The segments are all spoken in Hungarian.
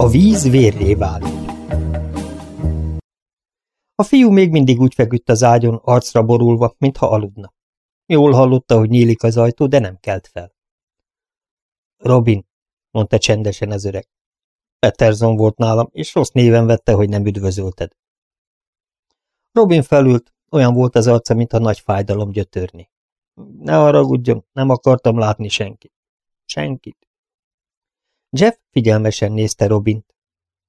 A víz vérré válik. A fiú még mindig úgy feküdt az ágyon, arcra borulva, mintha aludna. Jól hallotta, hogy nyílik az ajtó, de nem kelt fel. Robin, mondta csendesen az öreg. Peterson volt nálam, és rossz néven vette, hogy nem üdvözölted. Robin felült, olyan volt az arca, mintha nagy fájdalom gyötörni. Ne haragudjon, nem akartam látni senkit. Senkit. Jeff figyelmesen nézte Robint.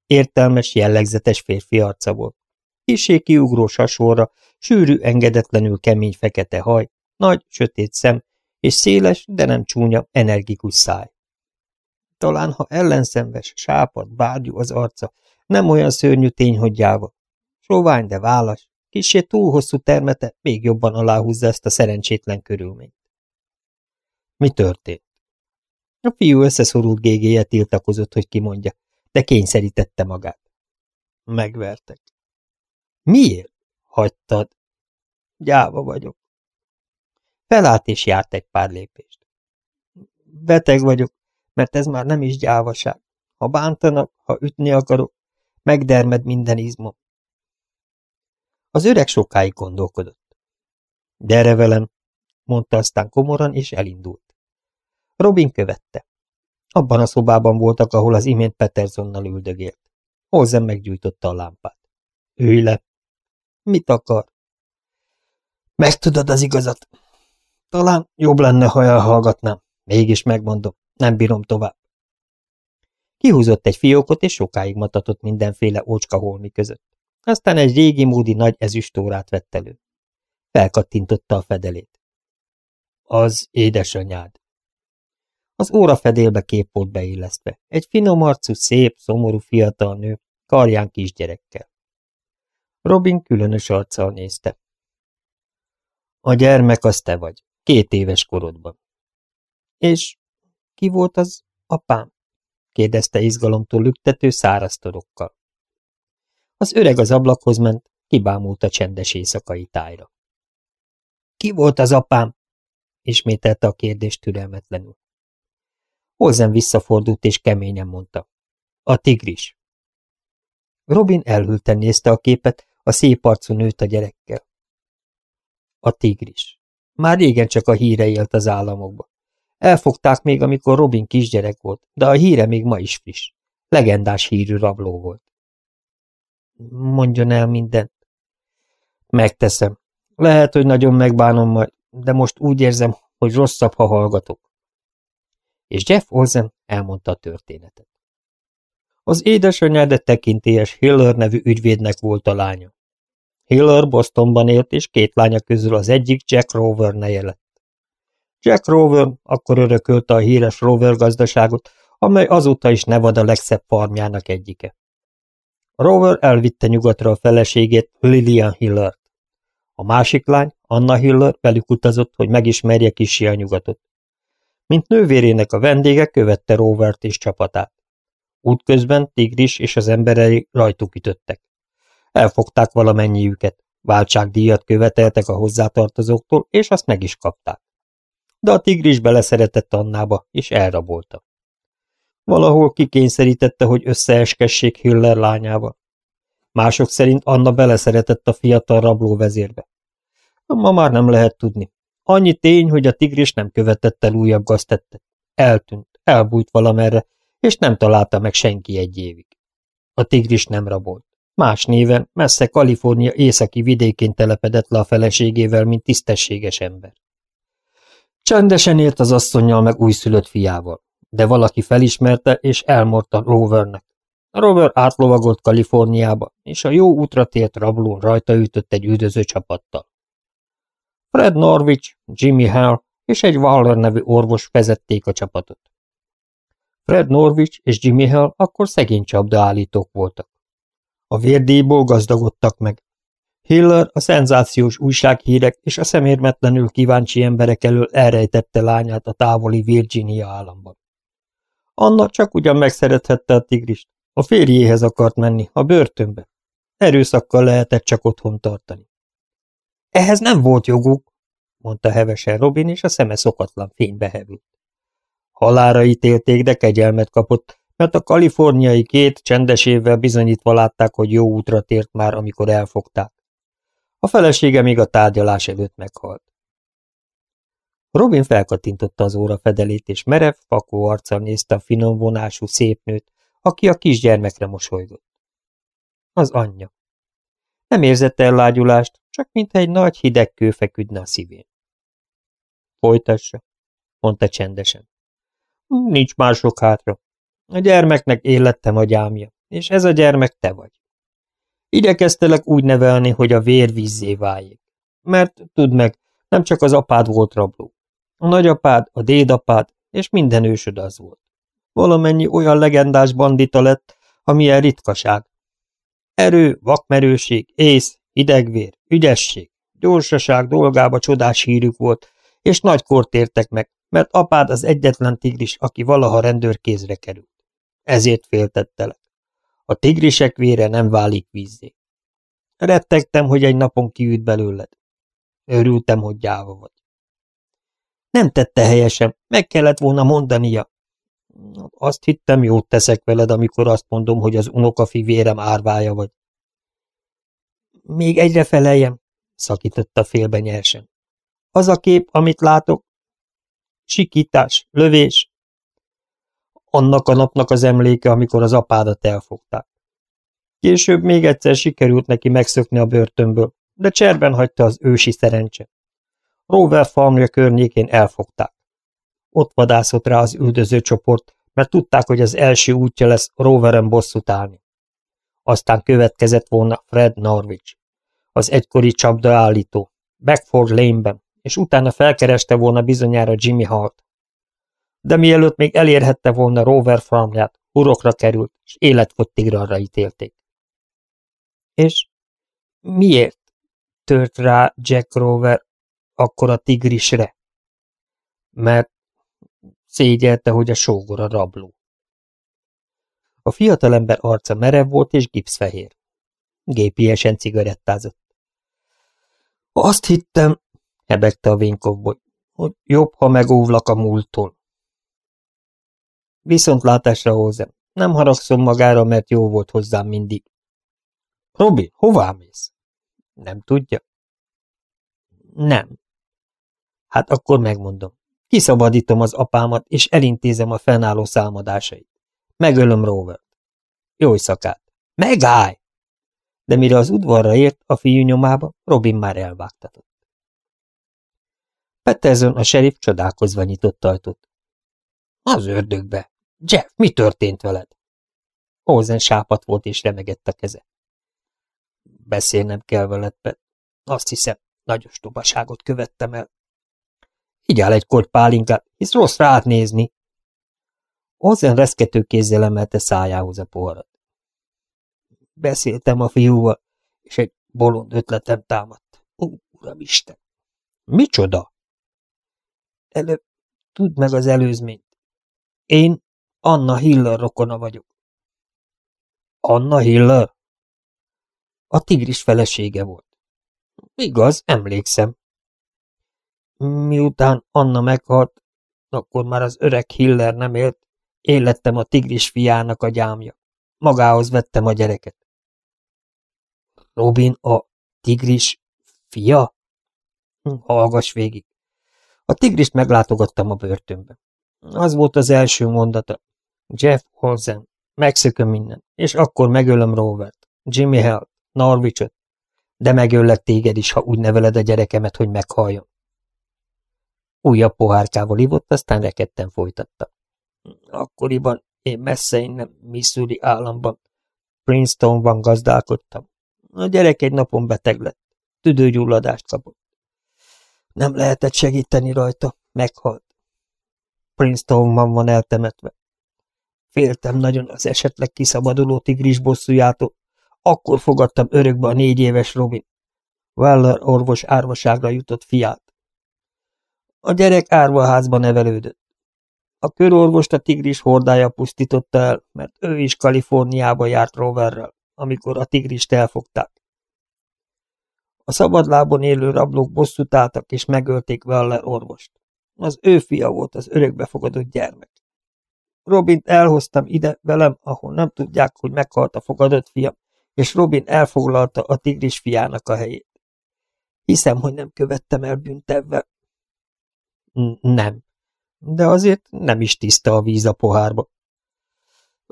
Értelmes, jellegzetes férfi arca volt. Kisé kiugró sasorra, sűrű, engedetlenül kemény fekete haj, nagy, sötét szem, és széles, de nem csúnya, energikus száj. Talán, ha ellenszenves, sápad, bárgyú az arca, nem olyan szörnyű tény, hogy gyáva. Sovány, de válas, kisé túl hosszú termete még jobban aláhúzza ezt a szerencsétlen körülményt. Mi történt? A fiú összeszorult gégéje tiltakozott, hogy kimondja, de kényszerítette magát. Megvertek. Miért? Hagytad. Gyáva vagyok. Felállt és járt egy pár lépést. Beteg vagyok, mert ez már nem is gyávaság. Ha bántanak, ha ütni akarok, megdermed minden izmom. Az öreg sokáig gondolkodott. Gyere velem, mondta aztán komoran, és elindult. Robin követte. Abban a szobában voltak, ahol az imént Petersonnal üldögélt. Hozzem meggyújtotta a lámpát. Ülj le! Mit akar? Megtudod az igazat. Talán jobb lenne, ha elhallgatnám. Mégis megmondom, nem bírom tovább. Kihúzott egy fiókot, és sokáig matatott mindenféle ócska holmi között. Aztán egy régi módi nagy ezüstórát vett elő. Felkattintotta a fedelét. Az édesanyád. Az óra fedélbe kép volt beillesztve. Egy finom arcú, szép, szomorú fiatal nő, karján kisgyerekkel. Robin különös arccal nézte. A gyermek az te vagy, két éves korodban. És ki volt az apám? kérdezte izgalomtól lüktető száraz torokkal. Az öreg az ablakhoz ment, kibámult a csendes éjszakai tájra. Ki volt az apám? ismételte a kérdést türelmetlenül. Holzen visszafordult és keményen mondta. A tigris. Robin elhülten nézte a képet, a szép arcú nőt a gyerekkel. A tigris. Már régen csak a híre élt az államokba. Elfogták még, amikor Robin kisgyerek volt, de a híre még ma is friss. Legendás hírű rabló volt. Mondjon el mindent. Megteszem. Lehet, hogy nagyon megbánom majd, de most úgy érzem, hogy rosszabb, ha hallgatok. És Jeff Olsen elmondta a történetet. Az édesanyád tekintélyes Hiller nevű ügyvédnek volt a lánya. Hiller Bostonban élt, és két lánya közül az egyik Jack Rover neje lett. Jack Rover akkor örökölte a híres Rover gazdaságot, amely azóta is Nevada legszebb farmjának egyike. Rover elvitte nyugatra a feleségét, Lillian Hillert. A másik lány, Anna Hiller velük utazott, hogy megismerje kisi a nyugatot. Mint nővérének a vendége követte Rovert és csapatát. Útközben Tigris és az emberei rajtuk ütöttek. Elfogták valamennyiüket, váltságdíjat követeltek a hozzátartozóktól, és azt meg is kapták. De a tigris beleszeretett Annába, és elrabolta. Valahol kikényszerítette, hogy összeeskessék Hiller lányával. Mások szerint Anna beleszeretett a fiatal rabló vezérbe. Ma már nem lehet tudni. Annyi tény, hogy a tigris nem követett el újabb gaztettet. Eltűnt, elbújt valamerre, és nem találta meg senki egy évig. A tigris nem rabolt. Más néven, messze Kalifornia északi vidékén telepedett le a feleségével, mint tisztességes ember. Csendesen élt az asszonynal meg újszülött fiával, de valaki felismerte és elmorta Rovernek. Rover átlovagolt Kaliforniába, és a jó útra tért rablón rajta ütött egy üldöző csapattal. Fred Norwich, Jimmy Hare és egy Waller nevű orvos vezették a csapatot. Fred Norwich és Jimmy Hale akkor szegény csapdaállítók voltak. A vérdíjból gazdagodtak meg. Hiller a szenzációs újsághírek és a szemérmetlenül kíváncsi emberek elől elrejtette lányát a távoli Virginia államban. Anna csak ugyan megszerethette a tigrist. A férjéhez akart menni, a börtönbe. Erőszakkal lehetett csak otthon tartani. Ehhez nem volt joguk, mondta hevesen Robin, és a szeme szokatlan fénybe hevült. Halára ítélték, de kegyelmet kapott, mert a kaliforniai két csendes évvel bizonyítva látták, hogy jó útra tért már, amikor elfogták. A felesége még a tárgyalás előtt meghalt. Robin felkatintotta az óra fedelét, és merev, fakó arccal nézte a finom vonású szép nőt, aki a kisgyermekre mosolygott. Az anyja. Nem érzett ellágyulást, csak mintha egy nagy hideg kő feküdne a szívén. Folytassa, mondta csendesen. Nincs mások hátra. A gyermeknek élettem a gyámja, és ez a gyermek te vagy. Igyekeztelek úgy nevelni, hogy a vér vízzé váljék. Mert, tudd meg, nem csak az apád volt rabló. A nagyapád, a dédapád, és minden ősöd az volt. Valamennyi olyan legendás bandita lett, amilyen ritkaság. Erő, vakmerőség, ész, idegvér, ügyesség, gyorsaság dolgába csodás hírük volt, és nagy kort értek meg, mert apád az egyetlen tigris, aki valaha rendőrkézre került. Ezért féltettelek. A tigrisek vére nem válik vízzé. Rettegtem, hogy egy napon kiüt belőled. Örültem, hogy gyáva vagy. Nem tette helyesen, meg kellett volna mondania. Azt hittem, jót teszek veled, amikor azt mondom, hogy az unokafi vérem árvája vagy. Még egyre feleljem, szakította félbe nyersen. Az a kép, amit látok, sikítás, lövés. Annak a napnak az emléke, amikor az apádat elfogták. Később még egyszer sikerült neki megszökni a börtönből, de cserben hagyta az ősi szerencse. Rover farmja környékén elfogták. Ott vadászott rá az üldöző csoport, mert tudták, hogy az első útja lesz Roveren bosszút állni. Aztán következett volna Fred Norwich, az egykori csapdaállító, Backford Lane-ben, és utána felkereste volna bizonyára Jimmy Hart. De mielőtt még elérhette volna Rover farmját, urokra került, és életfogytigralra ítélték. És miért tört rá Jack Rover akkor a tigrisre? Mert szégyelte, hogy a sógor a rabló. A fiatalember arca merev volt és gipszfehér. Gépiesen cigarettázott. Azt hittem, hebegte a vénkovboly, hogy jobb, ha megóvlak a múlttól. Viszontlátásra hozzám. Nem haragszom magára, mert jó volt hozzám mindig. Robin, hová mész? Nem tudja? Nem. Hát akkor megmondom. Kiszabadítom az apámat, és elintézem a fennálló számadásait. Megölöm Rovert. Jó szakát. Megállj! De mire az udvarra ért, a fiú nyomába, Robin már elvágtatott. Peterson a serif csodálkozva nyitott ajtót. Az ördögbe! Jeff, mi történt veled? Olsen sápat volt és remegett a keze. Beszélnem kell veled, Pet. Azt hiszem, nagy ostobaságot követtem el. Igyál egy kort pálinkát, hisz rossz rád nézni. Olsen reszkető kézzel emelte szájához a poharat. Beszéltem a fiúval, és egy bolond ötletem támadt. Ó, uramisten! Micsoda? Előbb tudd meg az előzményt. Én Anna Hiller rokona vagyok. Anna Hiller? A tigris felesége volt. Igaz, emlékszem. Miután Anna meghalt, akkor már az öreg Hiller nem élt, én lettem a tigris fiának a gyámja. Magához vettem a gyereket. Robin a tigris fia? Hm, hallgass végig. A tigrist meglátogattam a börtönbe. Az volt az első mondata. Jeff Olsen, megszököm minden, és akkor megölöm Robert, Jimmy Hell, Norwichot, de megöllek téged is, ha úgy neveled a gyerekemet, hogy meghalljon. Újabb pohárkával ivott, aztán rekedten folytatta. Akkoriban én messze innen Missouri államban, Princetonban gazdálkodtam. A gyerek egy napon beteg lett, tüdőgyulladást kapott. Nem lehetett segíteni rajta, meghalt. Princetonban van eltemetve. Féltem nagyon az esetleg kiszabaduló tigris bosszújától. Akkor fogadtam örökbe a négy éves Robin. Weller orvos árvaságra jutott fiát. A gyerek árvaházba nevelődött. A körorvost a tigris hordája pusztította el, mert ő is Kaliforniába járt Roverrel, amikor a tigrist elfogták. A szabadlábon élő rablók bosszút álltak és megölték Weller orvost. Az ő fia volt az örökbefogadott gyermek. Robint elhoztam ide velem, ahol nem tudják, hogy meghalt a fogadott fiam, és Robin elfoglalta a tigris fiának a helyét. Hiszem, hogy nem követtem el bűntevvel. Nem, de azért nem is tiszta a víz a pohárba.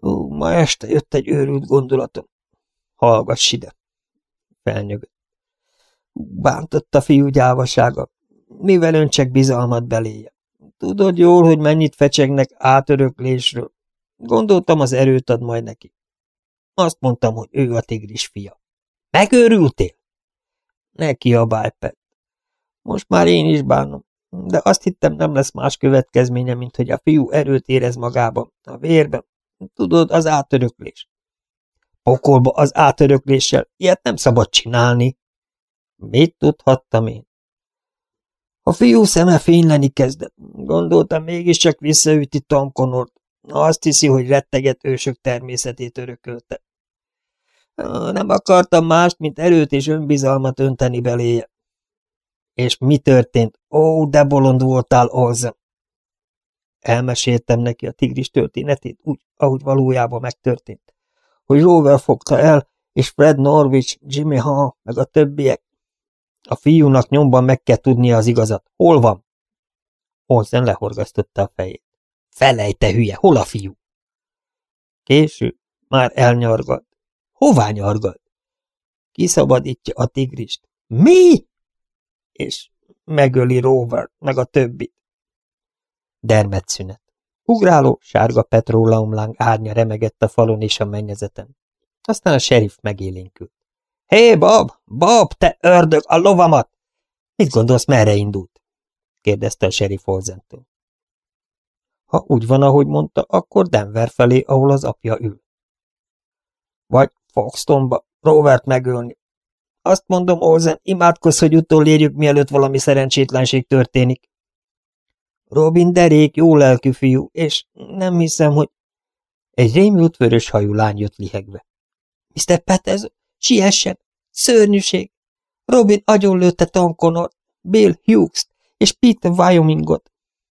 Ó, ma este jött egy őrült gondolatom. Hallgass ide. Felnyögött. Bántott a fiú gyávasága, mivel öntsek bizalmat beléje. Tudod jól, hogy mennyit fecsegnek átöröklésről. Gondoltam, az erőt ad majd neki. Azt mondtam, hogy ő a tigris fia. Megőrültél? Ne kiabálj, Pet. Most már én is bánom, de azt hittem nem lesz más következménye, mint hogy a fiú erőt érez magában, a vérben. Tudod, az átöröklés. Pokolba az átörökléssel, ilyet nem szabad csinálni. Mit tudhattam én? A fiú szeme fényleni kezdett. Gondoltam, mégiscsak visszaüti Tom Connort. Azt hiszi, hogy retteget ősök természetét örökölte. Nem akartam mást, mint erőt és önbizalmat önteni beléje. És mi történt? Ó, de bolond voltál, Olza! Elmeséltem neki a tigris történetét úgy, ahogy valójában megtörtént. Hogy Rover fogta el, és Fred Norwich, Jimmy Hall, meg a többiek. A fiúnak nyomban meg kell tudnia az igazat. Hol van? Olsen lehorgasztotta a fejét. Felejte, hülye, hol a fiú? Késő, már elnyargalt. Hová nyargalt? Kiszabadítja a tigrist. Mi? És megöli Rover, meg a többit. Dermetszünet. Ugráló, sárga petróleumláng árnya remegett a falon és a mennyezeten. Aztán a sheriff megélénkült. Hé, hey, Bob! Bob, te ördög, a lovamat! Mit gondolsz, merre indult? kérdezte a sheriff Olzentől. Ha úgy van, ahogy mondta, akkor Denver felé, ahol az apja ül. Vagy Foxtonba, Robert megölni. Azt mondom, Olzen, imádkozz, hogy utolérjük, mielőtt valami szerencsétlenség történik. Robin derék, jó lelkű fiú, és nem hiszem, hogy... Egy rémült vörös hajú lány jött lihegve. Mr. Peters, siessen! Szörnyűség! Robin agyonlőtte Tom Connor, Bill Hughes-t és Peter Wyomingot.